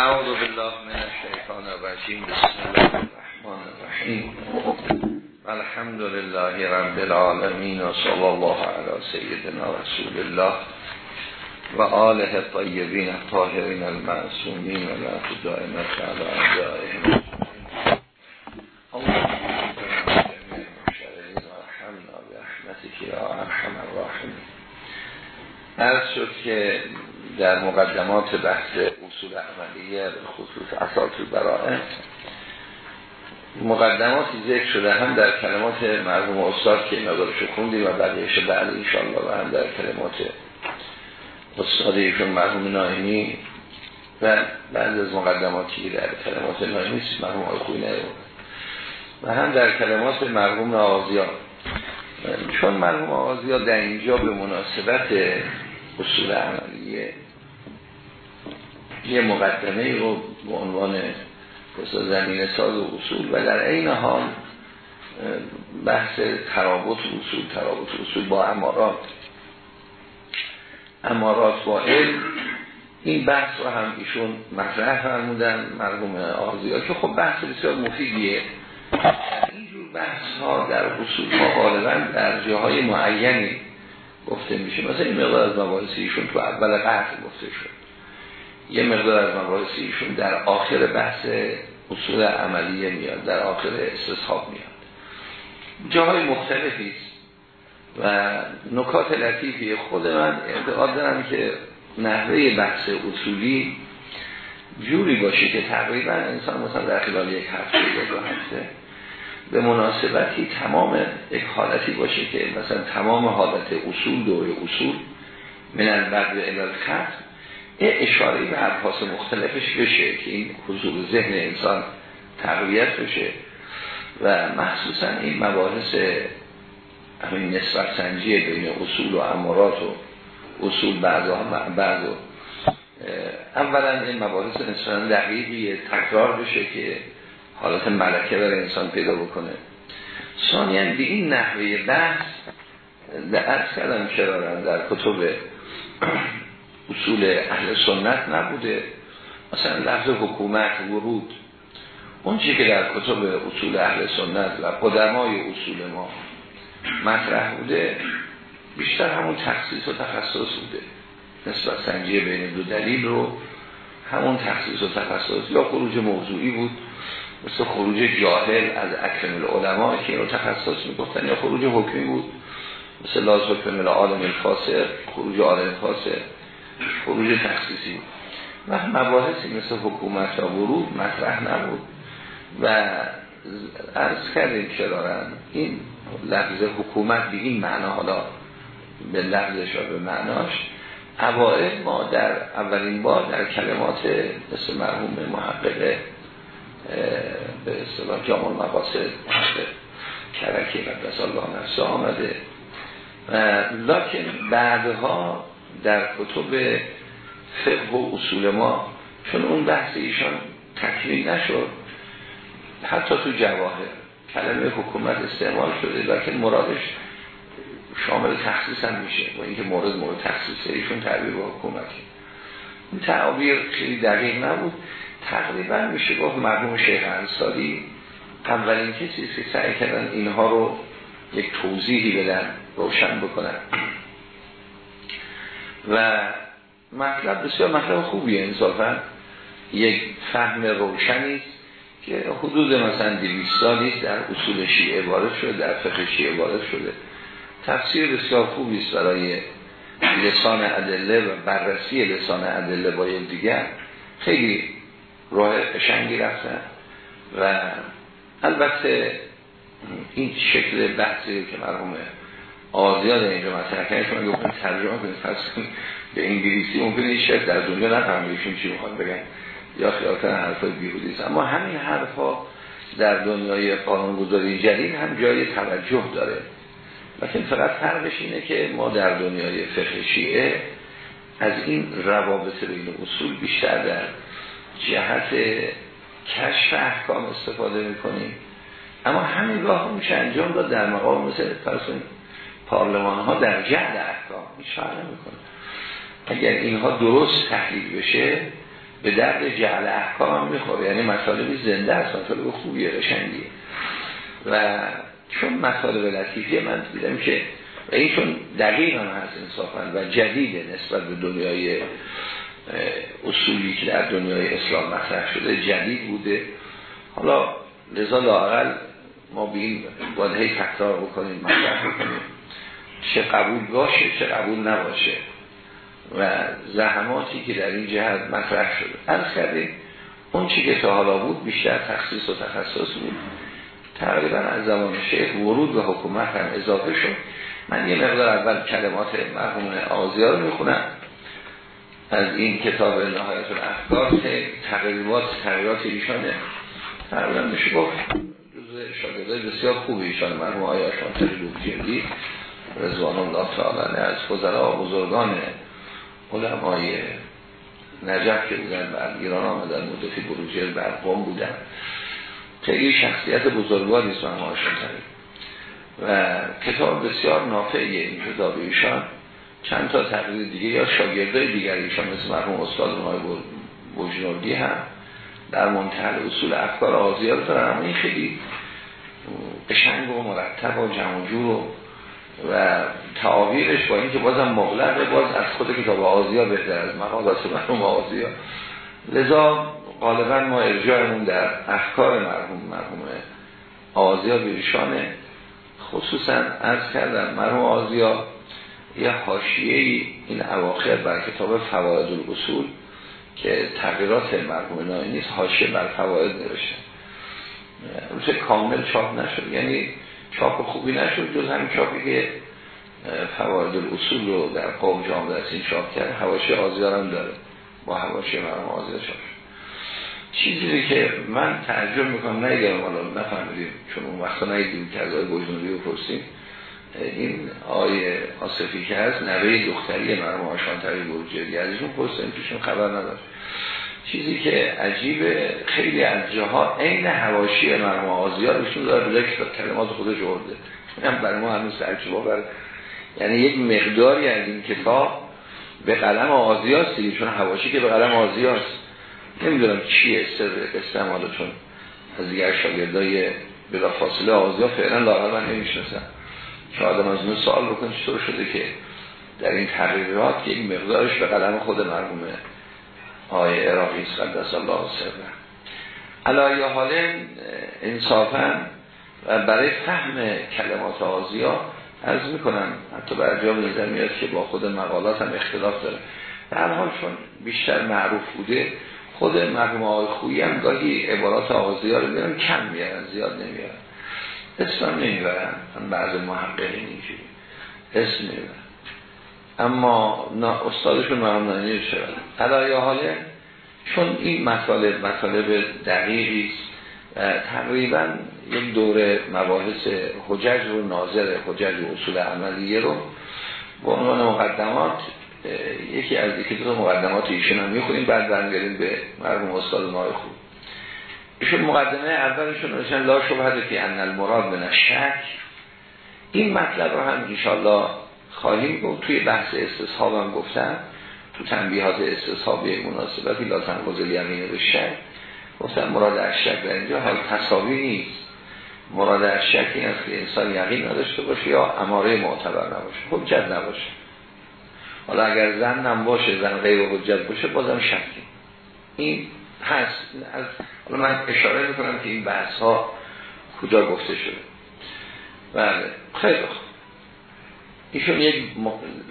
اعوذ بالله من الشیطان الرجیم بسم الله الرحمن الرحیم الحمد لله رب العالمین و صلی الله علی سیدنا رسول الله و آله الطیبین الطاهرین المعصومین و لا دائمت علی اعدائهم اللهم یا ارحم الراحمین عرض شد که در مقدمات بحث اصول عملیه خصوص اساس برای مقدماتی ذکر شده هم در کلمات مرحوم استاد که مقدارشو خوندیم و بعدش بعد انشاءالله و هم در کلمات استاد ایشون مرحوم و بعد از مقدماتی در کلمات ناهینی مرحوم آقای و هم در کلمات مرحوم آغازیان. چون مرحوم آغازیان در اینجا به مناسبت اصول عملیه یه مقدمه رو به عنوان زمین ساز و اصول و در این حال بحث ترابط اصول ترابط اصول با امارات. امارات با علم این بحث رو هم ایشون مطرح فرمودن مرحوم آزیا که خب بحث بسیار مفیدیه. اینجور بحث ها در اصول ها غالبا در جاهای معینی گفته میشه. مثلا این مقدار از مباحث ایشون تو اول قطع گفته شد. یه مقدار از مباحث ایشون در آخر بحث اصول عملیه میاد در آخر استصحاب میاد. جاهای مختلفی است و نکات لطیفی خود من اعتقاد دارم که نحوه بحث اصولی جوری باشه که تقریبا انسان مثلا در خلال یک هفته یا دو هفته به مناسبتی تمام یک حالتی باشه که مثلا تمام حالت اصول دور اصول من البرد و خط اشاره به ابحاث مختلفش بشه که این حضور ذهن انسان تقویت بشه و مخصوصا این مباحث همین نسبت سنجی بین اصول و امارات و اصول بعض و بعض اولا این مباحث نسبتا دقیقی تکرار بشه که حالت ملکه بر انسان پیدا بکنه. ثانیا به این نحوه بحث در کردم چرا در کتب اصول اهل سنت نبوده. مثلا لفظ حکومت ورود. اون چی که در کتب اصول اهل سنت و قدمای اصول ما مطرح بوده بیشتر همون تخصیص و تخصص بوده. نسبت سنجی بین دو دلیل رو همون تخصیص و تخصص یا خروج موضوعی بود مثل خروج جاهل از اکرم العلماء که اینو تخصص می‌گفتن یا خروج حکمی بود مثل لاز حکم العالم الفاسر خروج عالم فاسر خروج تخصیصی و مباحثی مثل حکومت یا ورود مطرح نبود. و عرض کردیم چرا این لفظ حکومت به این معنا حالا به لفظش و به معناش اوائل ما در اولین بار در کلمات مثل مرحوم محقق به اصطلاح جامع مقاصد کرکی قدس الله نفسه آمده. و لکن بعدها در کتب فقه و اصول ما چون اون بحث ایشان تکمیل نشد حتی تو جواهر کلمه حکومت استعمال شده لکن مرادش شامل تخصیص هم میشه و اینکه مورد مورد تخصیصه ایشون تعبیر با حکومت. این تعبیر خیلی دقیق نبود. تقریبا میشه گفت مرحوم شیخ انصاری اولین کسی که سعی کردن اینها رو یک توضیحی بدن روشن بکنن. و مطلب بسیار مطلب خوبیه. انصافا یک فهم روشنی که حدود مثلا 200 سالی در اصول شیعه وارد شده در فقه شیعه وارد شده. تفسیر بسیار خوبی است برای لسان ادله و بررسی لسان ادله با دیگر خیلی راه قشنگی رفتن و البته این شکل بحثی که مرحوم آزیاد اینجا مطرح کنید شما گفتن ترجمه کنید پس به انگلیسی ممکنه این شکل در دنیا نفهمیشون چی می‌خواد بگن یا خیال کنن حرفای بیهودی است. اما همین حرفا در دنیای قانونگذاری جدید هم جای توجه داره. لیکن فقط فرقش اینه که ما در دنیای فقه شیعه از این روابط بین اصول بیشتر در جهت کشف احکام استفاده می‌کنیم. اما همین راه میشه انجام داد در مقام مثل فرسون پارلمان ها در جهد احکام هیچ فرق نمی‌کنه. اگر اینها درست تحلیل بشه به درد جعل احکام هم می‌خوره. یعنی مطالبی زنده است مطالب خوبیه قشنگیه. و چون مطالب لطیفیه من دیدم که و این چون دقیق هم هست انصافا و جدیده نسبت به دنیای اصولی که در دنیای اسلام مطرح شده جدید بوده. حالا لذا لاقل ما به این باید تکرار بکنیم مطرح بکنیم. چه قبول باشه چه قبول نباشه. و زحماتی که در این جهت مطرح شده. از کردیم اون چی که تا حالا بود بیشتر تخصیص و تخصص بود. تقریبا از زمان شیخ ورود به حکومت هم اضافه شد. من یه مقدار اول کلمات مرحوم آزیا رو می‌خونم. از این کتاب نهایت الافکار که تقریبات تغییرات ایشانه. تقریبا میشه گفت جزء شاگردای بسیار خوب ایشان مرحوم آیا لوکجردی رضوان الله تعالی از فضلا و بزرگان علمای نجف که بودن و ایران آمدن مدفی بروجر بر قوم بودن. خیلی شخصیت بزرگواری است شانتری و کتاب بسیار نافعیه این کتاب ایشان. چند تا تقریر دیگه یا شاگردای دیگر ایشان مثل مرحوم استاد اونهای بوجنوردی هم در منتحل اصول افکار آزیار دارن. اما این خیلی قشنگ و مرتب و جمع جور و تعابیرش با اینکه بازم مغلق باز از خود کتاب آزیا بهتر از مقالات مرحوم آزیا. لذا غالبا ما ارجاعمون در افکار مرحوم مرحوم آزیا به ایشانه. خصوصا از کردم مرحوم آزیا یه حاشیه این اواخر بر کتاب فواید الاصول که تغییرات مرحوم نایی نیست حاشیه بر فواید نوشته. روش کامل چاپ نشد. یعنی چاپ خوبی نشد. جز همین چاپی که فواید الاصول رو در قوم جامعه است این چاپ کرد. حواشی آزیارم داره. با حواشی مرحوم آزیار چاپ چیزی که من تعجب می‌کنم نگم حالا نفهمیدیم چون اون وقتا نگیدیم که از آقای بجنوری بپرسیم این آیه آصفی که هست نوه دختری مرموم آشانتری برجری ازشون پرسیم پیشون خبر نداشت. چیزی که عجیبه. خیلی از جاها عین حواشی مرموم آزیا روشون داره به کلمات خودش ارده هم برای ما هنوز ترجمه بر یعنی یک مقداری از این کتاب به قلم آزیاستی چون حواشی که به قلم آزیاست نمی‌دونم چیه سر استعمالتون. از دیگر شاگردای بلا فاصله آزیا فعلا لاغر من نمیشنسم که آدم از اون سوال بکن چطور شده که در این تحریرات که مقدارش به قلم خود مرحوم آیه عراقی قدس الله سره علایه حال انصافا و برای فهم کلمات آزیا از می‌کنم حتی بر جا میاد که با خود مقالات هم اختلاف داره. در حال چون بیشتر معروف بوده خود مرحوم آقای خویی هم گاهی عبارات آغازی ها رو میرن کم میارن زیاد نمیارن اسم هم نمی‌برن. بعض محققین اینجوری. اسم نمی‌برن. اما استادشون مرحوم نانی شد علایه حاله؟ چون این مطالب مطالب دقیقی تقریبا یک دوره مباحث حجج رو ناظر حجج و اصول عملیه رو به عنوان مقدمات یکی از یکی دو مقدمات ایشون هم می‌خونیم. بعد برمیگردیم به مرحوم استاد ما خوب. ایشون مقدمه اولشون نوشتن لا شبهه که ان المراد من الشک. این مطلب رو هم انشالله خواهیم گفت. توی بحث استصحاب هم گفتم. تو تنبیهات استصحاب یک مناسبتی لا تنقض الیمین به شک گفتم مراد از شک در اینجا حال تصاوی نیست. مراد از شک این است که انسان یقین نداشته باشه یا اماره معتبر نباشه. حجت نباشه. حالا اگر زن هم باشه زن غیر حجت باشه بازم شکی. این هست. از حالا من اشاره می‌کنم که این بحث ها کجا گفته شده. بله. خیلی خوب. ایشون یک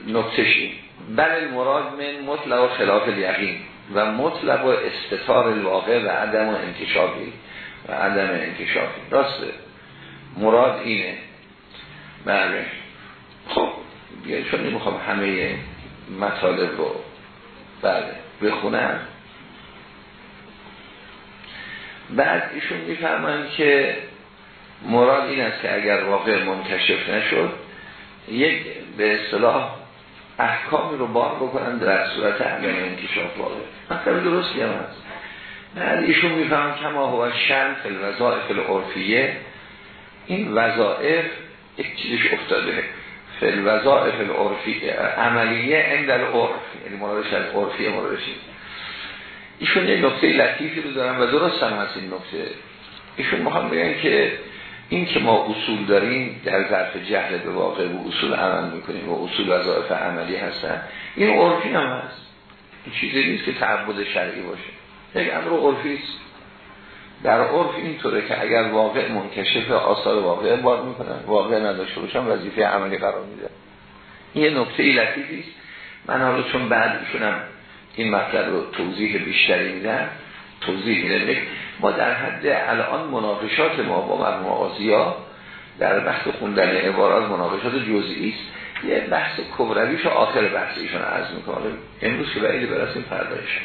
نکتشی بل مراد من مطلب و خلاف الیقین و مطلب و استطار الواقع و عدم و انتشابی و عدم انتشابی راسته مراد اینه. بله. خب چون نمی‌خوام همه مطالب رو بله بخونم. بعد ایشون میفرمایند که مراد این است که اگر واقع منکشف نشد یک به اصطلاح احکامی رو بار بکنن در صورت عدم انکشاف واقع مثلا درستی هم هست. بعد ایشون می‌فهمن کما هو شن فی الوظائف العرفیه. این وظائف یک چیزش افتاده. فی الوظائف العرفی عملیه عند العرف. یعنی مرادش از عرفیه مرادش ایشون یه نکته لطیفی رو دارن و درست هم هست این نکته. ایشون می‌خوام بگن که این که ما اصول داریم در ظرف جهل به واقع و اصول عمل می‌کنیم و اصول وظایف عملی هستن این عرفی هم هست. این چیزی نیست که تعبد شرعی باشه. یک امر عرفی است. در عرف اینطوره که اگر واقع منکشف آثار واقع بار می‌کنن واقع نداشته باشن وظیفه عملی قرار میده. این یه نکته لطیفی است. من حالا چون بعد ایشونم این مطلب رو توضیح بیشتری میدن توضیح میدن ما در حد الان مناقشات ما با مرحوم در بحث خوندن عبارات مناقشات جزئی است. یه بحث کبرویش و آخر بحث ایشون عرض می‌کنه امروز که بعید برسیم پردایش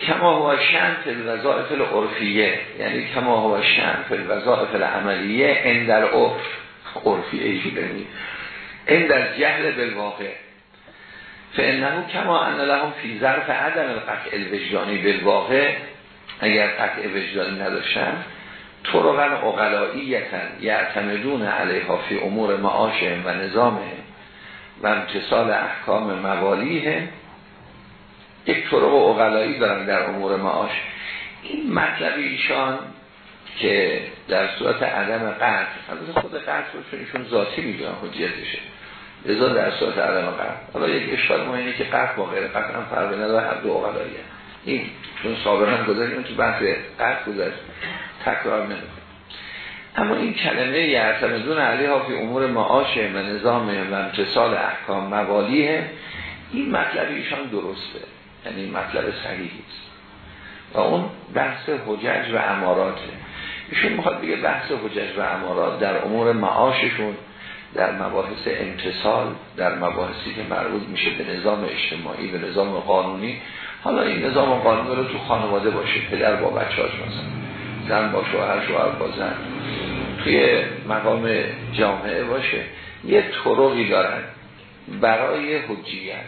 کما هو شن فی الوظائف العرفیه. یعنی کما هو شن فی الوظائف العملیه در عرف عرفیه ایشی این در جهل بالواقع. فانه کما ان لهم فی ظرف عدم القطع الوجدانی بالواقع اگر قطع وجدانی نداشتن طرقا اقلائیتا یعتمدون علیها فی امور معاش و نظام و امتصال احکام موالیه یک طرق اقلایی دارن در امور معاش. این مطلب ایشان که در صورت عدم قطع خود قطع رو ایشون ذاتی می‌دونن حجیتشه لذا در صورت عدم قطع. حالا یک ما اینه که قطع با غیر قطع هم فرق نداره هر دو اقلاییه این چون سابقا گذاریم تو بحث قطع گذاشت. تکرار نمی‌کنه. اما این کلمه یعتمدون علیه ها فی امور معاش و نظام و امتصال احکام موالیه. این مطلب ایشان درسته. یعنی مطلب صحیحی است و اون بحث حجج و اماراته. ایشون می‌خواد بگه بحث حجج و امارات در امور معاششون در مباحث امتصال در مباحثی که مربوط میشه به نظام اجتماعی به نظام قانونی حالا این نظام قانونی رو تو خانواده باشه پدر با بچه هاش مثلا زن با شوهر شوهر با زن. توی مقام جامعه باشه. یه طرقی دارن برای حجیت.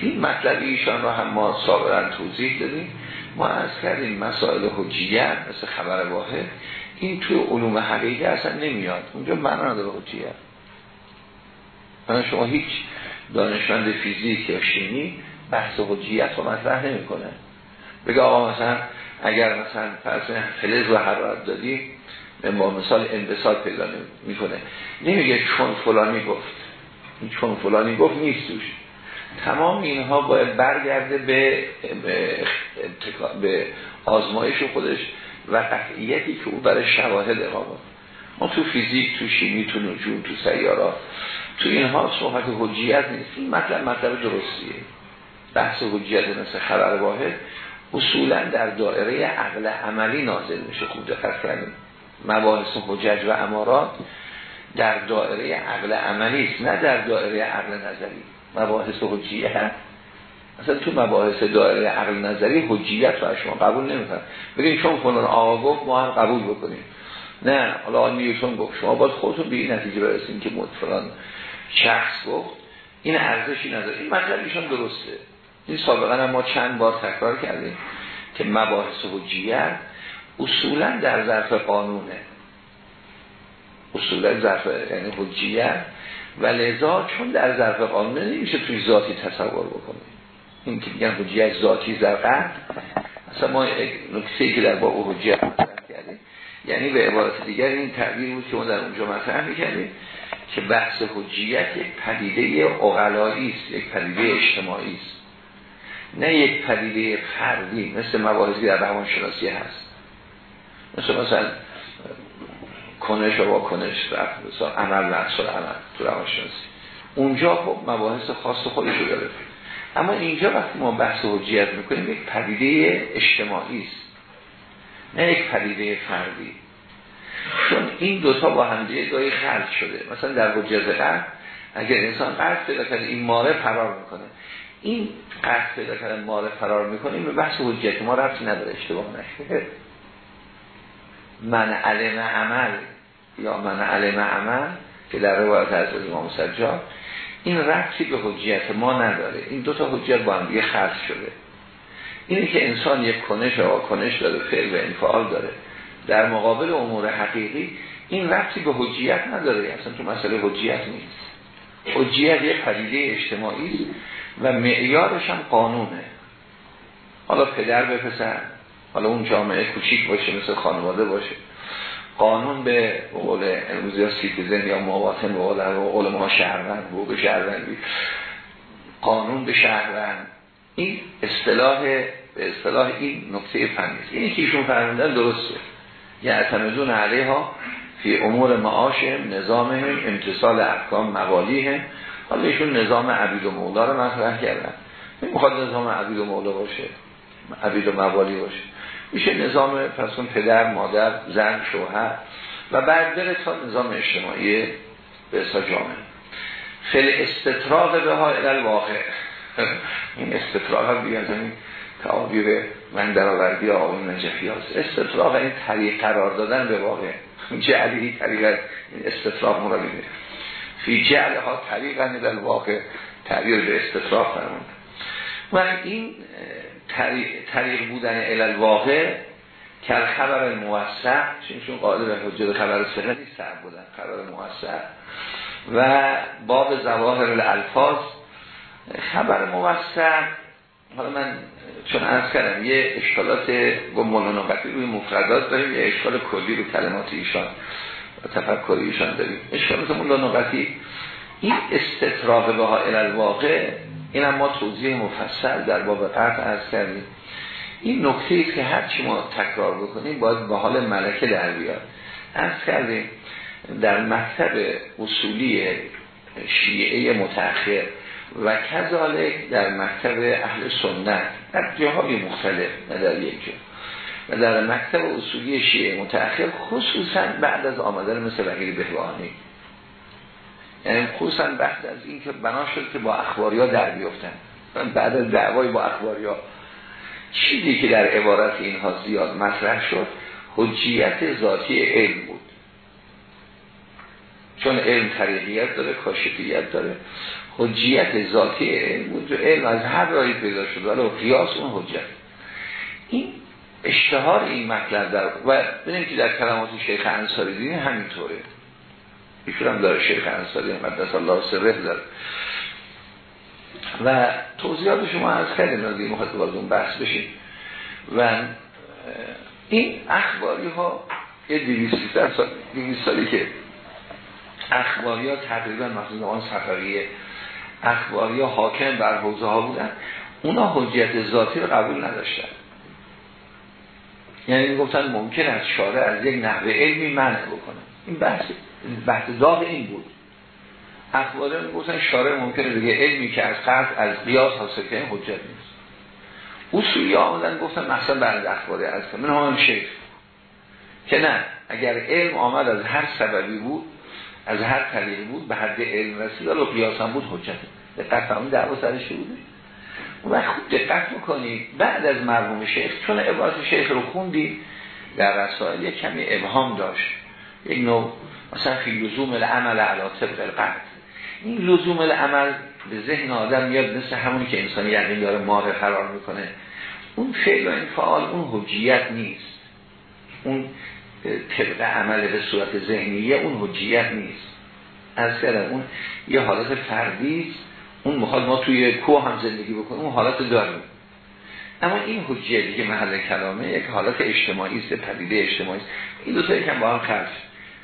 این مطلب ایشان رو هم ما سابقا توضیح دادیم. ما از کردیم مسائل حجیت مثل خبر واحد این توی علوم حقیقی اصلا نمیاد. اونجا معنا نداره حجیت. من شما هیچ دانشمند فیزیک یا شیمی بحث حجیت رو مطرح نمی‌کنه. بگه آقا مثلا اگر مثلا فرض فلز و حرارت دادی با مثال انبساط پیدا می‌کنه نمیگه چون فلانی گفت. چون فلانی گفت نیست توش. تمام اینها باید برگرده به به آزمایش خودش و قطعیتی که او برای شواهد اقامه ما تو فیزیک تو شیمی تو نجوم تو سیارات تو اینها صحبت حجیت نیست. این مطلب مطلب درستیه. بحث حجیت مثل خبر واحد اصولا در دائره عقل عملی نازل میشه. خوب دقت کنیم مباحث حجج و امارات در دائره عقل عملی است نه در دائره عقل نظری. مباحث حجیت اصلا تو مباحث دائره عقل نظری حجیت رو شما قبول نمی‌کنن. بگین چون فلان آقا گفت ما هم قبول بکنیم. نه حالا نیوتن گفت. شما باید خودتون به این نتیجه برسیم که فلان شخص گفت. این ارزشی نداره. این مطلب ایشان درسته. این سابقا ما چند بار تکرار کردیم که مباحث حجیت اصولا در ظرف قانونه. اصولا ظرف یعنی حجیت و لذا چون در ظرف قانونه نمیشه توی ذاتی تصور بکنیم. این که میگن حجیت ذاتی در قرد اصلا ما نکته که در باب حجیت کردیم یعنی به عبارت دیگر این تعبیر بود که ما در اونجا مطرح می‌کردیم که بحث حجیت یک پدیده اغلایی است یک پدیده اجتماعی است. نه یک پدیده فردی مثل مباحثی در روانشناسی هست. مثل مثلا کنش و واکنش مثلا عمل و عمل تو روانشناسی. اونجا خب مباحث خاص خودشو داره. اما اینجا وقتی ما بحث حجیت می‌کنیم یک پدیده اجتماعی است. نه یک پدیده فردی. چون این دوتا با هم دیگه گاهی شده. مثلا در حجت قرد اگر انسان قرد پیدا این ماره فرار می‌کنه. این قرد پیدا کرده ماره فرار می‌کنه این به بحث حجت ما رفتی نداره اشتباه نشه. من علم عمل یا من علم عمل که در روایت از امام سجاد این رفتی به حجیت ما نداره. این دوتا حجیت با هم دیگه خلط شده. اینه که انسان یک کنش و کنش داره فعل و انفعال داره. در مقابل امور حقیقی این رفتی به حجیت نداره. اصلا تو مسئله حجیت نیست. حجیت یک پدیده اجتماعی و معیارش هم قانونه. حالا پدر به پسر حالا اون جامعه کوچیک باشه مثل خانواده باشه. قانون به قول امروز یا citizen یا مواطن به قول, قول ما شهروند به شهروندی. قانون به شهروند. این اصطلاح به اصطلاح این نکته فنی است اینی که ایشون فرمودن درسته. یعتمدون علیها فی امور معاشهم نظامهم امتثال احکام موالیهم حالا ایشون نظام عبید و مولا رو مطرح کردن می‌خواد نظام عبید و مولا باشه عبید و موالی باشه. میشه نظام پس پدر مادر زن شوهر و بعد بره تا نظام اجتماعی به جامعه. فل استطراق به ها واقع این استطراق هم بیان این تعابیر من در آوردی آقای نجفی هست. استطراق این طریق قرار دادن به واقع. جعلی طریق این استطراق مرابیده فی جعل ها طریقا در واقع تعبیر به استطراق فرمون و این طریق بودن علل واقع که خبر موسع چون قاعده به حجت خبر سقه نیست سر بودن خبر موسع و باب زواهر الالفاظ خبر موسع حالا من چون از کردم یه اشکالات با روی مفردات داریم یه اشکال کلی رو کلمات ایشان. و تفکر ایشان داریم. اشکالات مولانوقتی این استطراق به ها الالواقع این هم ما توضیح مفصل در باب قرد از کردیم. این نکته ای که هرچی ما تکرار بکنیم باید به حال ملکه در بیاد. از کردیم در مکتب اصولی شیعه متأخر و کذالک در مکتب اهل سنت در جاهای مختلف نه در یک و در مکتب اصولی شیعه متأخر خصوصا بعد از آمدن مثل وحیر بهوانی یعنی خصوصا بعد از این که بنا شد که با اخباریا در بیفتن. بعد از دعوای با اخباریا. چیزی که در عبارت اینها زیاد مطرح شد حجیت ذاتی علم بود. چون علم طریقیت داره کاشفیت داره. حجیت ذاتی علم بود. و علم از هر راهی پیدا شد ولی قیاس اون حجت. این اشتهار این مطلب در و ببینیم که در کلمات شیخ انصاری دین همینطوره. ایشون هم داره شیخ انصاری مدرس الله سره داره. و توضیحات شما از خیلی نازی مخاطب از اون بحث بشیم و این اخباری ها یه دیویست سال سالی که اخباری ها تقریبا مخصوص آن سفریه اخباری ها حاکم بر حوزه ها بودن اونا حجیت ذاتی رو قبول نداشتن. یعنی گفتن ممکن است شارع از یک نحوه علمی منع بکنه. این بحث بحث داغ این بود. اخباری ها گفتن شارع ممکنه دیگه علمی که از قرد از قیاس حاصل کنه حجت نیست. اصولی آمدن گفتن مثلا بعد اخباری از من هم شیخ. که نه اگر علم آمد از هر سببی بود از هر طریقی بود به حد علم رسید و قیاس هم بود حجت. دقت همون دعوا سرش بوده؟ و خوب دقت می‌کنید بعد از مرحوم شیخ چون عبارت شیخ رو خوندی در رسائل یک کمی ابهام داشت. یک نوع مثلا فی لزوم العمل علا طبق القرد این لزوم العمل به ذهن آدم میاد مثل همونی که انسان یقین داره ماه قرار می‌کنه. اون فعل و فعال اون حجیت نیست. اون طبق عمل به صورت ذهنیه اون حجیت نیست. از اون یه حالت فردی اون می‌خواد ما توی کوه هم زندگی بکنیم اون حالت داریم اما این حجیتی که محل کلامه یک حالت اجتماعی است پدیده اجتماعی است. این دو تا یکم با هم خرج.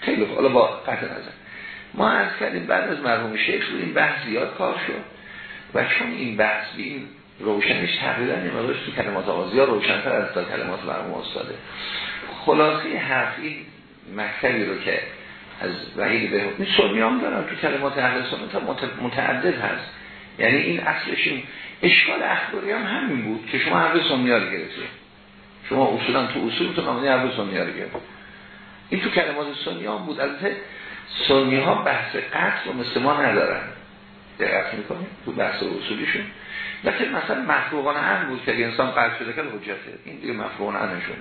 خیلی حالا با قطع نظر. ما از کردیم بعد از مرحوم شیخ این بحث زیاد کار شد. و چون این بحث به این روشنش تقریبا این تو کلمات آغازی روشنتر از تا کلمات مرحوم استاده. خلاصی حرف این مکتبی رو که از وحید به این سنی هم دارن تو کلمات اهل سنت متعدد هست. یعنی این اصلش این اشکال اخباری هم همین بود که شما حرف سنی ها رو گرفتید. شما اصولا تو اصولتون آمدین حرف سنی ها رو گرفتید. این تو کلمات سنی هم بود. البته سنی ها بحث قتل و مثل ما ندارن. دقت می‌کنیم تو بحث اصولیشون. لیکن مثلا مفروغان هم بود که انسان قتل شده که حجته. این دیگه مفروغان همشون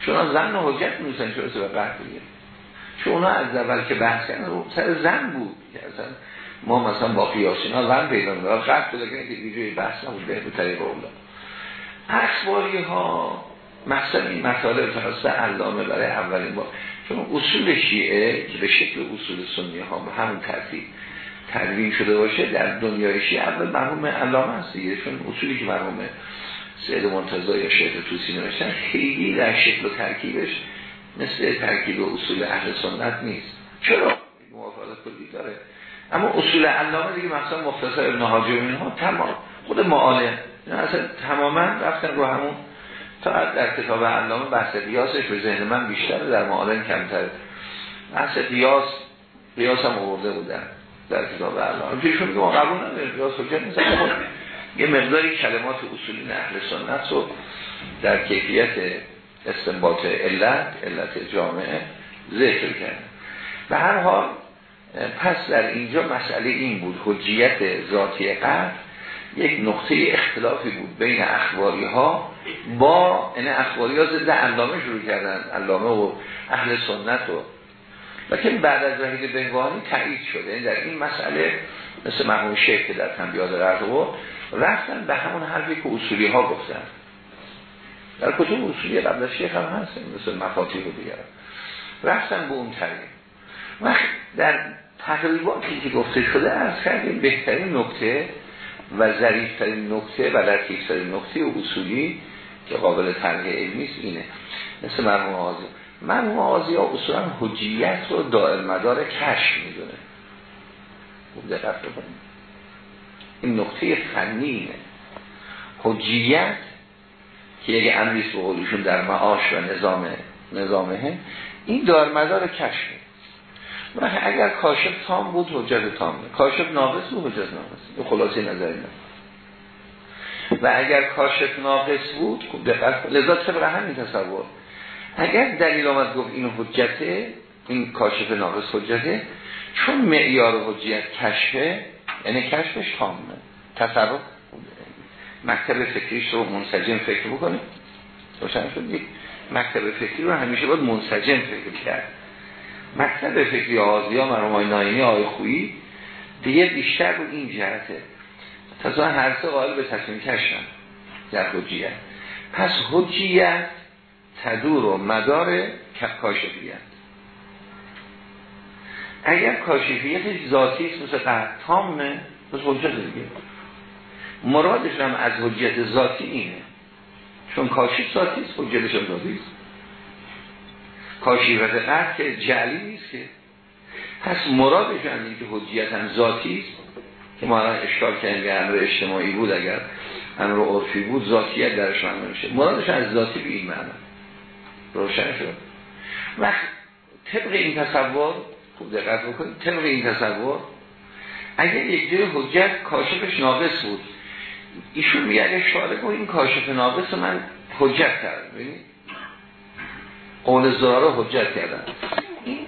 چون زن و حجت میسن چون به قتل چون اونا از اول که بحث کردن سر زن بود. که اصلا ما مثلا با قیاسینا زن پیدا می‌دونم قرد پیدا که دیگه بحث نبود به طریق اولا ها مثلا این مطالب توسط علامه برای اولین بار. چون اصول شیعه به شکل اصول سنی ها به همون ترتیب تدوین شده باشه در دنیای شیعه اول مرحوم علامه هست دیگه. چون اصولی که مرحوم سید مرتضی یا شیخ توسی نوشتن خیلی در شکل و ترکیبش مثل ترکیب اصول اهل سنت نیست. چرا؟ موافقت کلی داره. اما اصول علامه دیگه مثلا مختصر ابن حاجب اینها تمام خود معاله. اصلا تماما رفتن رو همون تا در کتاب علامه بحث قیاسش به ذهن من بیشتر در معاله کمتر بحث قیاس قیاس هم آورده بودن در کتاب علامه. پیشون که ما قبول نداریم قیاس حجت نیست. یه مقداری کلمات اصولی اهل سنت رو در کیفیت استنباط علت علت جامعه ذکر کرد به هر حال پس در اینجا مسئله این بود حجیت ذاتی قرد یک نقطه اختلافی بود بین اخباری ها با این اخباری ها ضد علامه شروع کردن علامه و اهل سنت و لیکن بعد از وحید بهوانی تایید شده یعنی در این مسئله مثل مرحوم شیخ که در تنبیاد رد و رفتن به همون حرفی که اصولی ها گفتن. در کتب اصولی قبل شیخ هم هست مثل مفاتیح رو دیگر رفتن به اون طریق. و در تقریباتی که گفته شده از کردیم بهترین نکته و ظریفترین نکته و لطیفترین نکته اصولی که قابل تنقیه علمی است اینه. مثل مرموم آزی مرموم آزی ها اصولا حجیت رو دائر مدار کشف می‌دونه. خوب این نکته فنی اینه. حجیت که یک امریست به قولیشون در معاش و نظام نظامه این دار مدار اگر کاشف تام بود حجت تامه کاشف ناقص بود حجت ناقص این خلاصی نظر و اگر کاشف ناقص بود خب دقت لذا طبق همین تصور. اگر دلیل آمد گفت این حجته این کاشف ناقص حجته چون معیار حجیت کشفه یعنی کشفش تامه تصرف مکتب فکریش رو منسجم فکر بکنه. روشن شد. مکتب فکری رو همیشه باید منسجم فکر کرد. مکتب فکری آزیا مرمای ناینی آی خویی دیگه بیشتر رو این جهته. تصلا هر سه قائل به تصمیم کشن در حجیت. پس حجیت تدور و مدار کاشفیت. اگر کاشفیت ذاتی است مثل قهر تامه حجت دیگه. مرادش هم از حجیت ذاتی اینه. چون کاشف ذاتی است حجتش ذاتی است. کاشیفت قهر که جعلی نیست که. پس مرادش هم این که حجیت ذاتی است. که ما الان اشکال کردیم که امر اجتماعی بود اگر امر عرفی بود ذاتیت درش هم نمیشه. مرادش از ذاتی به این معنی روشن شد. و طبق این تصور خوب دقت بکنید طبق این تصور اگر یک جای حجت کاشفش ناقص بود ایشون میگه اگر شارع این کاشف ناقص من حجت کرد ببینید؟ قول زراره حجت کردن. این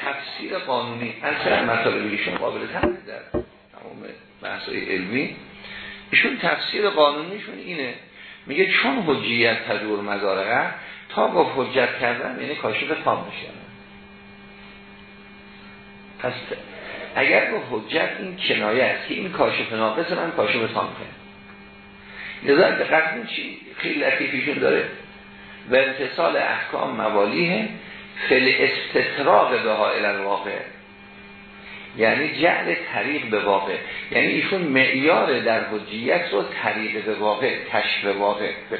تفسیر قانونی اصلا مطالب ایشون قابل تحلیل در تمام بحثای علمی ایشون تفسیر قانونیشون اینه. میگه چون حجیت تدور مدارقه تا با حجت کردن یعنی کاشف تام میشه پس اگر با حجت این کنایه است که این کاشف ناقص من کاشف تام کنه لذا دقت چی خیلی لطیفیشون داره. و انتصال احکام موالیه فل استطراق به ها الواقع. یعنی جعل طریق به واقع. یعنی ایشون معیار در حجیت رو طریق به واقع کشف واقع. به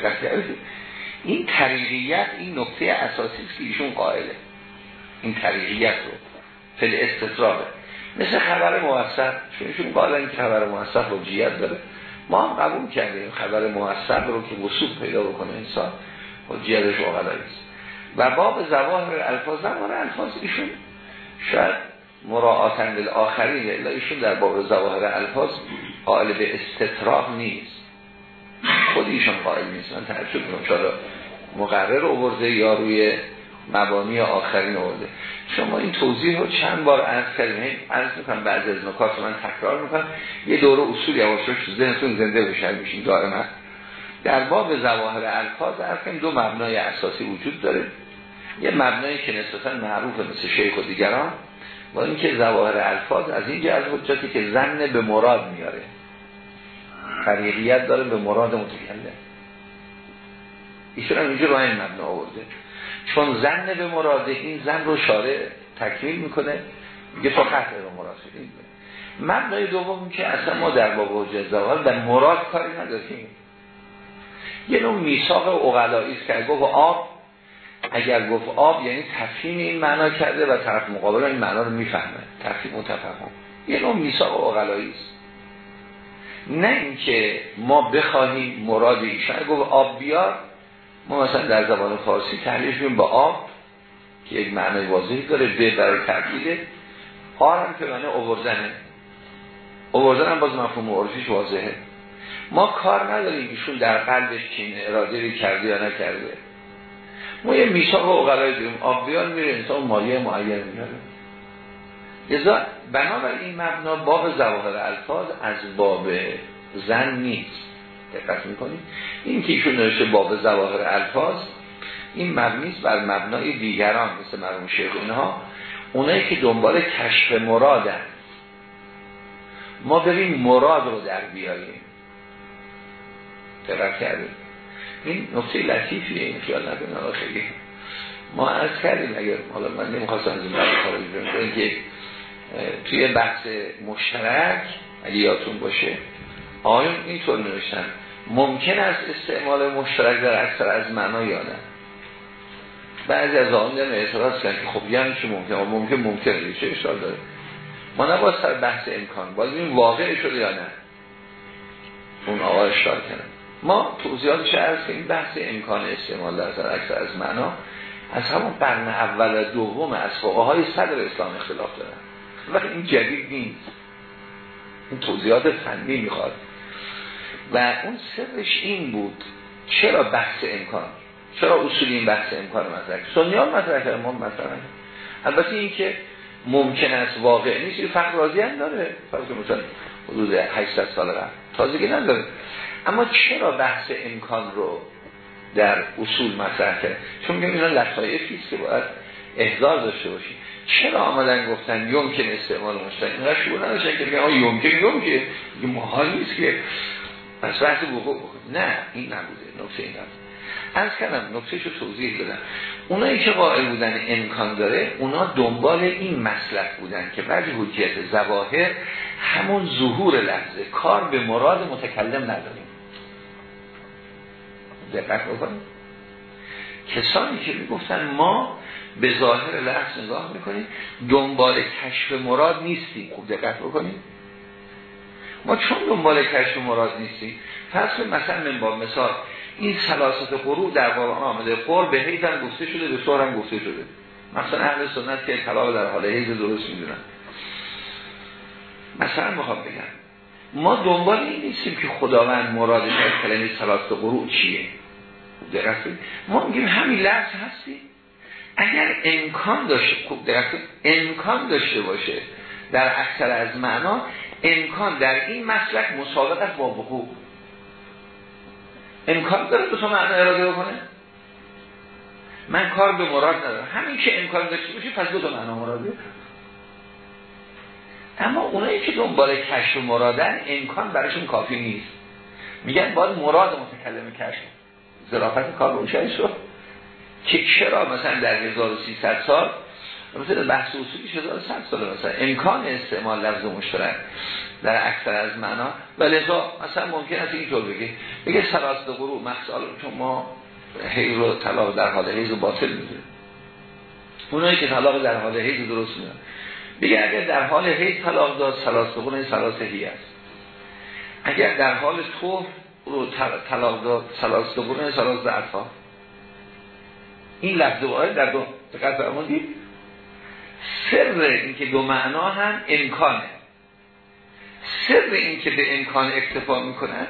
این طریقیت این نکته اساسی که ایشون قائله. این طریقیت رو فل استطراقه. مثل خبر موثق. چون ایشون قائلن که خبر موثق حجیت داره. ما هم قبول کردیم خبر موثق رو که وصول پیدا بکنه انسان. حجیتش اوغلایی است و باب زواهر الفاظ زمان الفاظ ایشون شاید مراعاتن للآخرین الا ایشون در باب زواهر الفاظ قائل به استطراق نیست. خود ایشون قائل نیست. من تعجب کنم چرا مقرر آورده یا روی مبانی آخرین آورده. شما این توضیح رو چند بار عرض کردیم. عرض می‌کنم بعد از نکات من تکرار می‌کنم. یه دوره اصول یواش تو ذهنتون زنده بشه میشین. دائما در باب زواهر الفاظ عرض دو مبنای اساسی وجود داره. یه مبنایی که نسبتا معروف مثل شیخ و دیگران با اینکه زواهر الفاظ از اینجا از حجتی که زن به مراد میاره. طریقیت داره به مراد متکلم. ایشون هم اینجا رو این مبنا آورده. چون زن به مراد این زن رو شارع تکمیل می‌کنه. میگه تو به مراد شدیم مبنای دوم که اصلا ما در باب حجت زوال در مراد کاری نداریم. یه نوع میثاق اقلایی است که گفت آب اگر گفت آب یعنی تفهیم این معنا کرده و طرف مقابل این معنا رو می‌فهمه تفهیم متفهم یه نوع میثاق اقلایی است. نه اینکه ما بخواهیم مراد ایشان. گفت آب بیار ما مثلا در زبان فارسی تحلیلش با آب که یک معنی واضحی داره به برای تبدیله آرم که معنی اووردنه اووردن هم باز مفهوم عرفیش واضحه. ما کار نداریم ایشون در قلبش چین اراده کرده یا نکرده. ما یه میثاق اوغلای داریم. آب بیار میره انسان مالیه معین میاره لذا بنابر این مبنا باب زواهر الفاظ از باب زن نیست. دقت می‌کنیم این که ایشون نوشته باب زواهر الفاظ این مبنیست بر مبنای دیگران مثل مرموم شیخ اینها. اونایی که دنبال کشف مرادن. ما بریم مراد رو در بیاریم. دقت کردیم. این نقطه لطیفیه این خیال نکنه خیلی. ما از کردیم اگر حالا من نمی‌خواستم از این برای خارج که توی بحث مشترک اگه یادتون باشه آیون اینطور نوشتن ممکن است استعمال مشترک در اکثر از معنا یا نه؟ بعضی از آن دارن اعتراض کردن که خب یعنی چه ممکن؟ ممکن ممکن چه اشتار داره؟ ما نباید سر بحث امکان باید این واقع شده یا نه. اون آقا اشتار کردن ما توضیحاتش عرض که این بحث امکان استعمال در اکثر از معنا. از همون قرن اول و دوم از های صدر اسلام اختلاف دارن. وقتی این جدید نیست. این توضیحات فنی می‌خواد. و اون سرش این بود چرا بحث امکان؟ چرا اصولی این بحث امکان مطرح سنیان مطرح کرد ما مثلا البته این که ممکن است واقع نیست فقر راضی هم داره. فرض مثلا حدود 800 سال قبل. تازگی نداره. اما چرا بحث امکان رو در اصول مطرح کرد چون میگم اینا لطایفی است که باید احضار داشته باشیم. چرا آمدن گفتن یمکن استعمال مشترک اینا شروع نداشتن که بگن یمکن یمکن. محال نیست که پس بحث وقوع نه این نبوده. نکته این نبوده. از کردم نکتهش رو توضیح دادم اونایی که قائل بودن امکان داره اونا دنبال این مسلک بودن که بعد حجیت زواهر همون ظهور لحظه. کار به مراد متکلم نداریم. دقت بکنیم کسانی که می‌گفتن ما به ظاهر لحظ نگاه می‌کنیم دنبال کشف مراد نیستیم. خوب دقت بکنیم ما چون دنبال کشف مراد نیستیم پس مثلا من با مثال این سلاست قروع در قرآن آمده. قر به حیث هم گفته شده به طور هم گفته شده. مثلا اهل سنت که طلاق در حال حیث درست می‌دونن. مثلا می‌خوام بگم ما دنبال این نیستیم که خداوند مرادش از کلمه سلاست قروع چیه. درسته ما میگیم همین لحظه هستی؟ اگر امکان داشته خوب درسته امکان داشته باشه در اکثر از معنا امکان در این مسلک مسابقت با وقوع. امکان داره دو تا معنا اراده بکنه؟ من کار به مراد ندارم. همین که امکان داشته باشه پس دو تا معنا مراده اما اونایی که دنبال کشف مرادن امکان براشون کافی نیست. میگن باید مراد متکلم کشف. ظرافت کار روشن شد. که چرا مثلا در 1300 سال؟ مثلا بحث اصولی 1100 سال مثلا. امکان استعمال لفظ مشترک در اکثر از معنا. و لذا مثلا ممکن است اینطور بگه. بگه سراست قروع مخصال چون ما حیز و طلاق در حال حیز باطل می‌دونیم اونایی که طلاق در حال حیز درست می‌دونن. بگه اگر در حال حیز طلاق داد سراست این سراست هی است. اگر در حال تو رو طلاق داد قروع این سراست عطا این لفظ وارد در دو دقت فرمودید سر این که دو معنا هم امکانه. سر این که به امکان اکتفا می‌کنن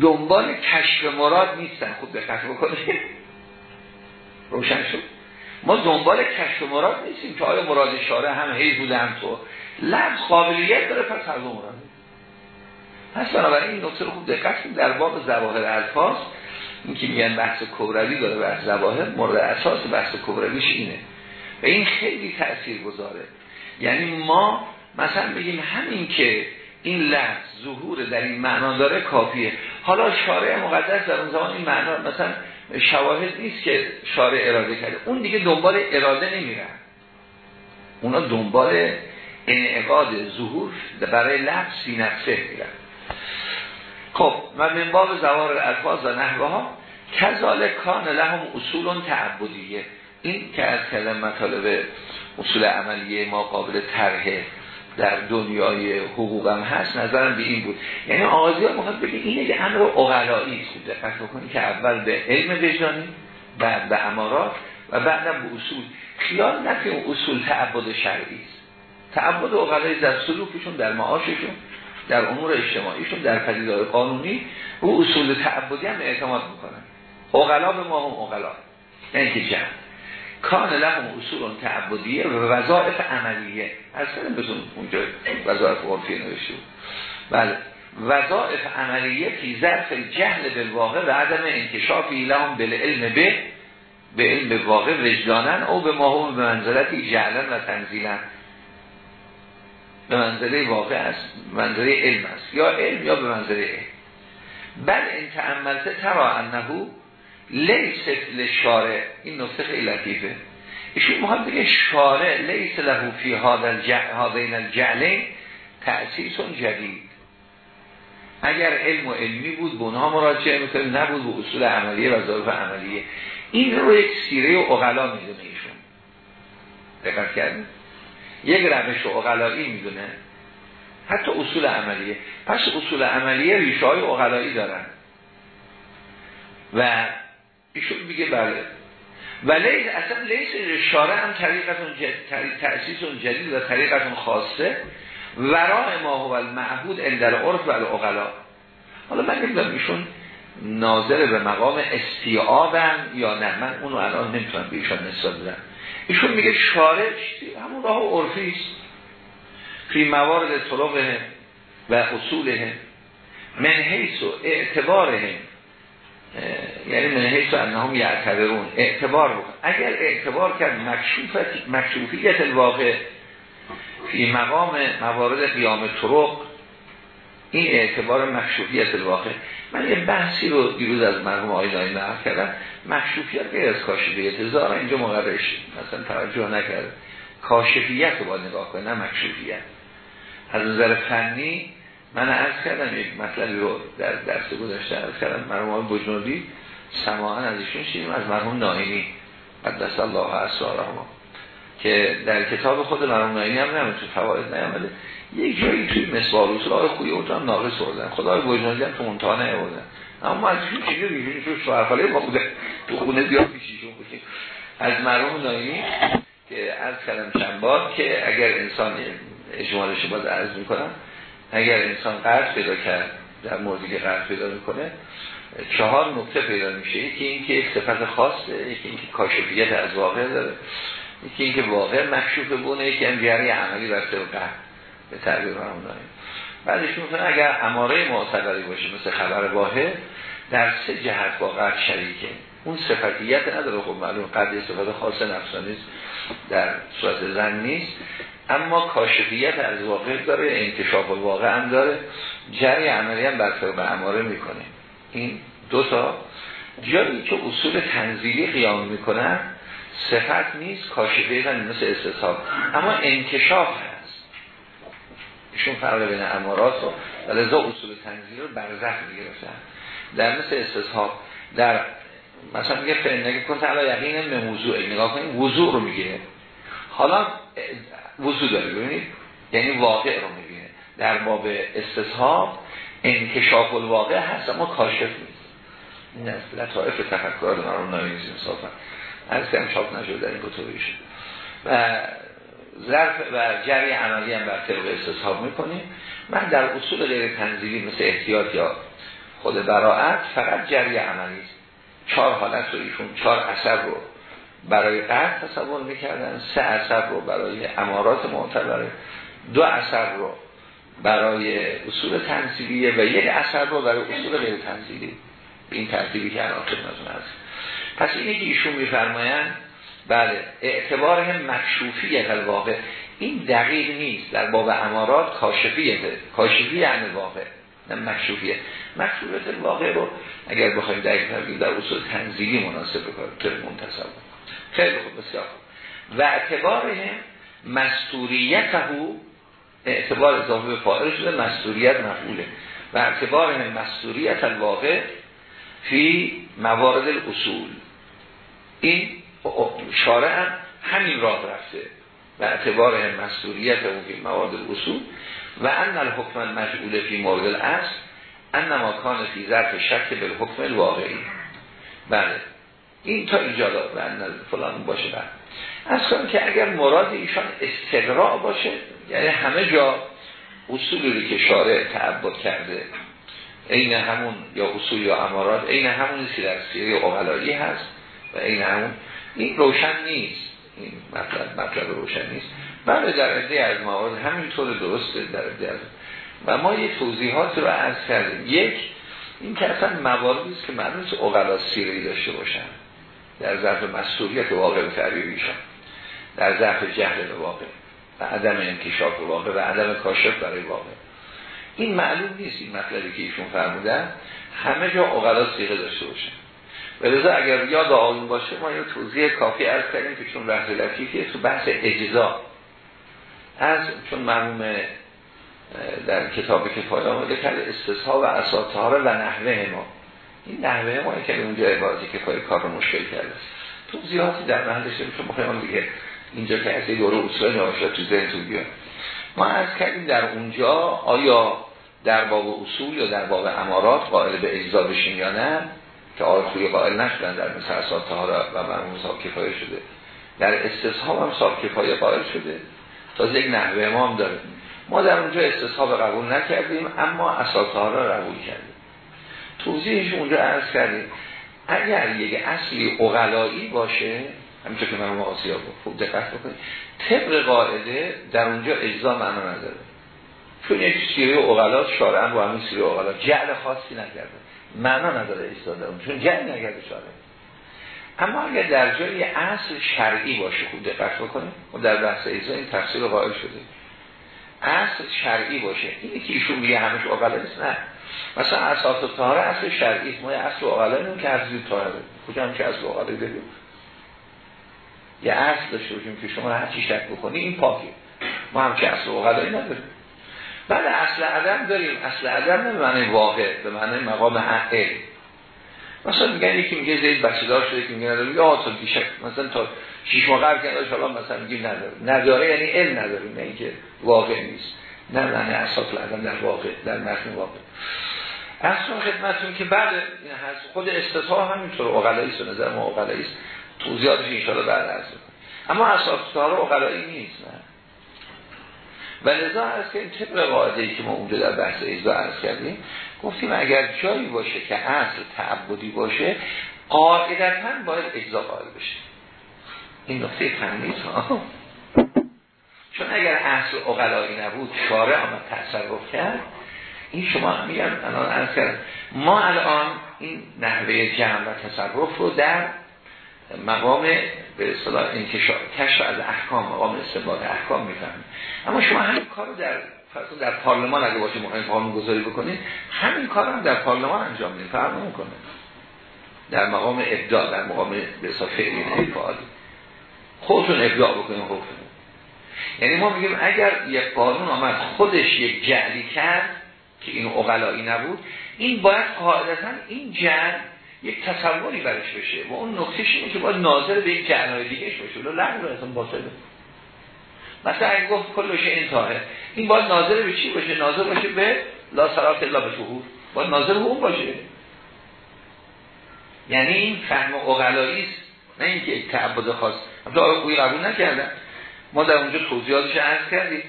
دنبال کشف مراد نیستن. خود دقت بکنید. روشن شد. ما دنبال کشف مراد نیستیم که آیا مراد شاره هم هی بوده هم تو. لفظ قابلیت داره پس هر مراد. پس بنابراین این نکته رو خوب دقت در باب زواهر الفاظ این که میگن بحث کبروی داره بحث زواهر مورد اساس بحث کبرویش اینه. و این خیلی تأثیر گذاره یعنی ما مثلا بگیم همین که این لفظ ظهور در این معنا داره کافیه. حالا شارع مقدس در اون زمان این معنا مثلا شواهد نیست که شارع اراده کرده. اون دیگه دنبال اراده نمیرن اونا دنبال انعقاد ظهور برای لفظ نفسه میرن. خب و من باب زوار الفاظ و نحوه ها کذالک کان لهم اصول تعبدیه. این که از کلم مطالب اصول عملیه ما قابل طرحه در دنیای حقوقم هست نظرم به این بود. یعنی آغازی ها مخواد بگه اینه که امر اغلایی است. دقت بکنید که اول به علم وجدانی بعد به امارات و بعدم به اصول. خیال نکنه اصول تعبد شرعی است. تعبد اغلایی در سلوکشون در معاششون در امور اجتماعیشون در پدیدار قانونی او اصول تعبدی هم اعتماد می‌کنن اغلا به ما هم اغلا یعنی که جمع. کان لهم اصول تعبدیه و وظائف عملیه. از کنم بهتون اونجا وظائف عرفی نوشته بله. وظائف عملیه فی ظرف جهل بالواقع و عدم انکشافی لهم بالعلم به به علم واقع وجدانن او به ما هم به منزلتی جهلن و تنزیلن به منزله واقع است منزله علم است. یا علم یا به منزله علم. بل این تعملت ترا انهو لیست لشارع. این نقطه خیلی لطیفه. ایشون محاد بگه شارع لیس له فی هادین الجعلین تأسیسون جدید. اگر علم و علمی بود به اونها مراجعه می‌کنه نبود به اصول عملیه و ظرف عملیه. این رو یک سیره و اغلا می‌دونه ایشون. دقت کردیم یک روش اغلایی می‌دونه. حتی اصول عملیه. پس اصول عملیه ریشه های اغلایی دارن. و ایشون میگه بله. ولی اصلا لیس اشاره هم طریقتون جد... تأسیسون جدید و طریقتون خاصه. ورای ما هو المعهود اندر عرف و الاغلا حالا من نمی‌دونم ایشون ناظر به مقام استیعابم یا نه. من اونو الان نمی‌تونم به ایشان نسبت بدم. ایشون میگه شارع همون راه عرفی است. فی موارد طرق و اصوله من حیث و اعتباره یعنی من حیث انهم یعتبرون. اعتبار بکن. اگر اعتبار کرد مکشوفیت الواقع فی مقام موارد قیام طرق این اعتبار مکشوفیت الواقع من یه بحثی رو دیروز از مرحوم آقای نایی نقل کردم. مکشوفیت غیر از کاشفیت هزار اینجا مقررش مثلا توجه نکرده. کاشفیت رو باید نگاه کنه نه مکشوفیت. از نظر فنی من عرض کردم یک مطلبی رو در درس گذاشته عرض کردم. مرحوم آقای بجنوبی سماعن از ایشون شیدیم از مرحوم ناینی. قدس الله اسرارهما که در کتاب خود مرحوم ناینی هم نمیشه فواید نیامده. یک جایی توی مسوار رسول آقای خویی اونجا هم ناقص بردن. خدای بجنوبی هم تو منتها نیاوردن اما از ایشون چیزی ریشونی تو شوهرخاله ما بوده. تو خونه زیاد پیشیشون بودیم از مرحوم ناینی که عرض کردم چند بار که اگر انسان اجمالش باید عرض می‌کنم اگر انسان قرض پیدا کرد در موردی که قرض پیدا می‌کنه چهار نکته پیدا میشه. یکی اینکه صفت خاصه یکی اینکه کاشفیت از واقع داره یکی اینکه واقع مکشوف بونه یکی هم جری عملی بر طبق به تعبیر همون بعدش می‌تونه اگر اماره معتبری باشه مثل خبر واحد در سه جهت با قرد شریکه. اون صفتیت نداره خب معلوم قد صفت خاص نفسانی در صورت زن نیست. اما کاشفیت از واقع داره انکشاف واقع هم داره. جری عملی هم بر به اماره می‌کنه. این دو تا. جایی که اصول تنزیلی قیام می‌کنن صفت نیست کاشفیت هم مثل استصحاب اما انکشاف ایشون فرق بین امارات و ولذا اصول تنزیلی رو برزخ می‌گرفتن. در مثل استصحاب در مثلا میگه فعل کنت علا یقین موضوع نگاه کنید وضوع رو میگه. حالا وضوع داره ببینید؟ یعنی واقع رو می‌بینه در باب استصحاب انکشاف الواقع هست اما کاشف نیست. این از لطائف تفکر مرون نامیزی صافا. از کم چاپ نشده در این کتبیشون و ظرف و جری عملی هم بر طبق استصحاب می‌کنیم. من در اصول غیر تنزیلی مثل احتیاط یا خود براعت فقط جری عملی است. چهار حالت رو ایشون چهار اثر رو برای قرد تصور می‌کردن سه اثر رو برای امارات معتبره دو اثر رو برای اصول تنزیلیه و یک اثر رو برای اصول غیر تنزیلی این ترتیبی که الان خدمتتون هست. پس اینه که ایشون میفرمایند بله اعتبار هم مکشوفیت الواقع این دقیق نیست. در باب امارات کاشفیت کاشفی یعنی واقع نه مکشوفیت مکشوفیت الواقع رو اگر بخوایم دقیق در اصول تنزیلی مناسب بکنیم طور منتصب. خیلی خوب بسیار و اعتبار مستوریت او اعتبار اضافه به فائل شده مستوریت مفعوله. و اعتبار مستوریت الواقع فی موارد الاصول. این شارع هم همین راه رفته. و اعتبار مستوریت اون فی موارد الاصول. و ان الحکم المجعول فی مورد الاصل انما کان فی ظرف شک به حکم الواقعی. بله. این تا اینجا و فلان باشه. بعد از که اگر مراد ایشان استقراء باشه یعنی همه جا اصولی که شارع تعبد کرده عین همون یا اصول یا امارات عین همون که در سیره هست و عین همون این روشن نیست. این مطلب مطلب روشن نیست. بله در عده از موارد همینطور درسته در عده از و ما یه توضیحات رو عرض کردیم. یک این که اصلا مواردی است که معلوم است سیری داشته باشن. در ظرف مسئولیت واقع تعبیریشان در ظرف جهل به واقع. و عدم انکشاف واقع و عدم کاشف برای واقع. این معلوم نیست این مطلبی که ایشون فرمودن. همه جا اقلا سیغه داشته باشن. و اگر یاد آقایون باشه ما یه توضیح کافی عرض کردیم که چون بحث لطیفیه تو بحث اجزا. از چون مرموم در کتاب کفایه آمده کرده استصحاب و اساطاره و نحوه ما. این نحوه ما که اونجا عبارتی کفایه کار رو مشکل کرده. توضیحاتی در محلش چون بخوایم دیگه اینجا که از دوره اصول نواشت تو ذهنتون بیاد. ما از کردیم در اونجا آیا در باب اصول یا در باب امارات قائل به اجزا بشین یا نه؟ که توی قائل نشدن در مثل اساد تهارا و مرموم صاحب کفایه شده. در استصحاب هم صاحب کفایه قائل شده. تا یک نحوه امام داره. ما در اونجا استصحاب قبول نکردیم اما اساد تهارا قبول کردیم. توضیحش اونجا عرض کردیم. اگر یک اصلی اغلایی باشه همینطور که من آسیا خوب دقت بکنید طبق قاعده در اونجا اجزا معنا نداره. چون یک سیره اغلا شارعن با همین سیره اغلا جعل خاصی نکرده. معنا نداره اون چون جعل نکرده شارع اما اگر در جای اصل شرعی باشه خوب دقت بکنید و در بحث اجزا این تفسیر قائل شده. اصل شرعی باشه. اینی که ایشون میگه همش اغلا نیست نه. مثلا اساس طهاره اصل شرعی ما اصل اغلا نیم که از طهاره کجا هم که اصل اغلا داریم؟ یه اصل داشته باشیم که شما هر چی شک بکنی این پاکه. ما هم که اصل اوغلایی نداریم. بعد اصل عدم داریم. اصل عدم نه به معنی واقع به معنی مقام عقل. مثلا میگن یکی میگه زید بچه دار شده که میگه نداره. یا تا شک مثلا تا شیش ماه قبل کنده حالا مثلا میگیم نداره. نداره یعنی علم نداریم نه اینکه واقع نیست. نه معنی اساس عدم در واقع در متن واقع. اصلا خدمتون که بعد خود استثار همینطور اقلایی است نظر ما اقلایی است. توضیحاتش انشاءالله بعد از اما سارا اقلایی نیست نه. و لذا هست که طبق قاعده که ما اونجا در بحث ایزا عرض کردیم گفتیم اگر جایی باشه که اصل تعبدی باشه قاعدتا باید اجزا قائل بشه. این نقطه فنی ها چون اگر اصل اقلایی نبود شارع آمد تصرف کرد. این شما میگن الان عرض کرد ما الان این نحوه جمع و تصرف رو در مقام به اصطلاح انتشار کشف از احکام مقام استنباط احکام می‌فهمید اما شما همین کار رو در در پارلمان اگه باشه مهم قانون گذاری بکنید همین کار هم در پارلمان انجام می‌دید فرق نمی‌کنه. در مقام ابداع در مقام به اصطلاح فعلی فعالی. خودتون ابداع بکنید حکم یعنی ما میگیم اگر یک قانون آمد خودش یک جعلی کرد که این اقلایی نبود این باید قاعدتا این جعل یک تصوری برش بشه و اون نقطهش اینه که باید ناظر به یک جعنای دیگه باشه. لو لغو اصلا باطله مثلا اگه گفت کلش انتهاه این باید ناظر به چی باشه؟ ناظر باشه به لا صلات الا به شهور باید ناظر به اون باشه. یعنی این فهم اقلایی است. نه اینکه یک تعبد خاص. مثلا آقای قبول نکردن. ما در اونجا توضیحاتش عرض کردیم.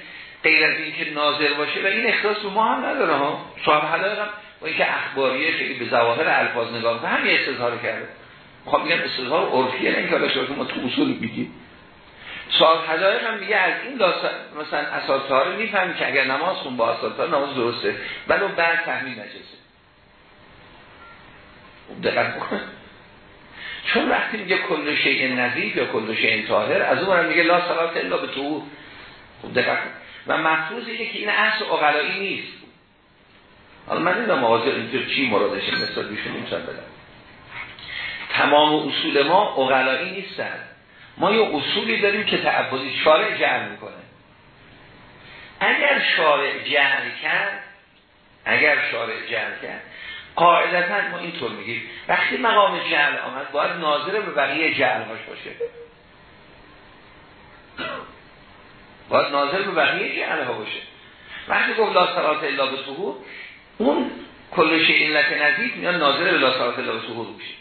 غیر از اینکه ناظر باشه و این اختصاص ما هم نداره ها. صاحب حلال هم و اینکه اخباریه خیلی به ظواهر الفاظ نگاه کنه همین استظهار کرده. می‌خوام بگم استظهار عرفیه نه اینکه باشه ما تو اصول میگیم سوال حدایق هم میگه از این داستان مثلا اساس رو می‌فهمی که اگر نماز خون با اساس نماز درسته ولی بعد تحمیل نجسه. خب دقت بکن چون وقتی میگه کل شیء نظیف یا کل شیء طاهر از اون میگه لا صلات الا به تو خب دقت و مفروض اینه که این اصل اقلایی نیست. حالا من نمی‌دونم آقا اینجا چی مرادش مثال بیشون می‌تونم بدم تمام اصول ما اقلایی نیستن. ما یه اصولی داریم که تعبدی شارع جعل می‌کنه. اگر شارع جعل کرد اگر شارع جعل کرد قاعدتا ما اینطور میگیم. وقتی مقام جعل آمد باید ناظر به بقیه جعلهاش باشه. باید ناظر به بقیه جعلها باشه. وقتی گفت لا صلات الا به اون کلش علت نزید میان ناظر به لا صلات الا به سهور بشه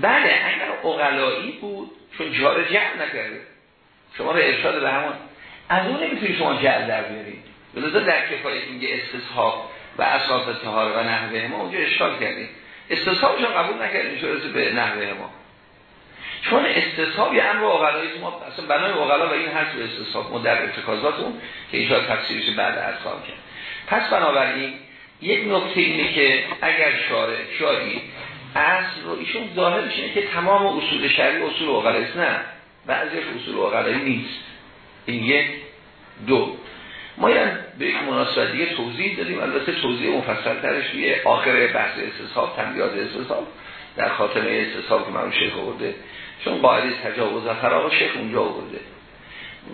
بله اگر اقلایی بود چون جار جعل نکرده. شما به ارشاد به همون از اون نمی‌تونی شما جعل در بیارید لذا در کفایت اینگه استصحاب و اساس تهار و نحوه ما اونجا اشکال کردیم. استصحابشون قبول نکردیم چون به نحوه ما. چون استصحاب یه امر اقلایی ما اصلا بنای اقلا و این هست به استصحاب ما در که اینجا تفسیرش بعد از کرد. پس بنابراین یک نکته اینه که اگر شارع شاری اصل رو ایشون ظاهر میشه که تمام اصول شرعی اصول اقلایی نه. بعضیش اصول اقلایی نیست. این یک. دو. ما یعنی به یک مناسبت دیگه توضیح دادیم. البته توضیح مفصل ترش یه آخر بحث استصحاب تنبیاد استصحاب. در خاتمه استصحاب که من شیخ آورده. چون قاعده تجاوز و فراغ شیخ اونجا آورده.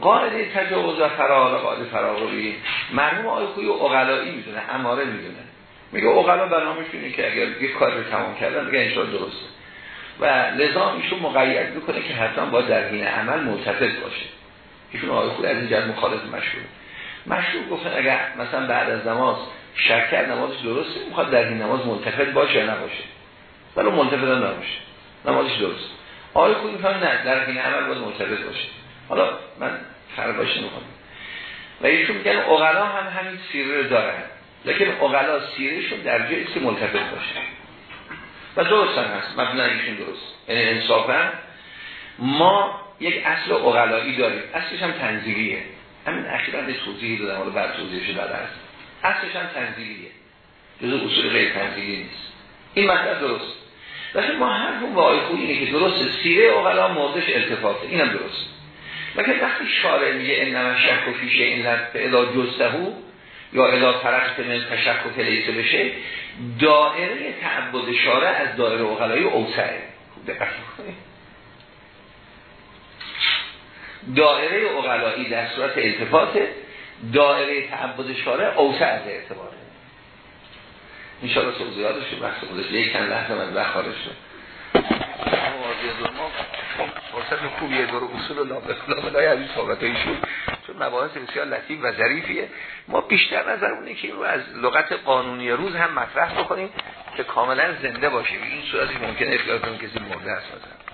قاعده تجاوز و فراغ قاعده فراغی مرحوم آقای خوی اقلایی می‌دونه اماره می‌دونه. میگه اقلا برنامه‌شونه که اگر یک کار رو تمام کردن میگه ان درسته. و لذا ایشون مقید می‌کنه که حتما با در حین عمل ملتفت باشه. ایشون آقای از این جد مخالف مشهور مشهور گفتن اگر مثلا بعد از نماز شکر نمازش درسته می‌خواد در این نماز ملتفت باشه نباشه. ولی ملتفت نباشه. نمازش درست آقای خوی می‌فهمه نه در حین عمل باید ملتفت باشه. حالا من فرقاش نمی‌خوام و ایشون میگن اقلا هم همین سیره رو دارن. لیکن اقلا سیرهشون در جایی که ملتفت باشه. و درست هم هست. مبنی ایشون درست. یعنی انصافا ما یک اصل اقلایی داریم. اصلش هم تنزیلیه. همین اخیرا به توضیحی دادم. حالا بعد توضیحش بعد هست. اصلش هم تنزیلیه. جزء اصول غیر تنزیلی نیست. این مطلب درست. لیکن ما هر هم با خوبی اینه که درست سیره اقلا موردش التفاته اینم درست. لیکن وقتی شارع میگه انما شک و فیشه این به الا جزتهو یا الا طرف من تشک و بشه دائره تعبد شارع از دائره اقلایی اوسعه. دائره اقلایی در صورت التفات دائره تعبد شارع اوسع از اعتباره انشاءالله توضیحاتش بحث خودش یک چند لحظه من بخارش شد فرصت خوبیه دور اصول الله به لای از این صحبت ایشون چون مباحث بسیار لطیف و ظریفیه ما بیشتر نظرمونه که این رو از لغت قانونی روز هم مطرح بکنیم که کاملا زنده باشه این صورتی ممکنه اطلاعاتون کسی مرده هست مثلا